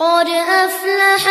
قد أفلح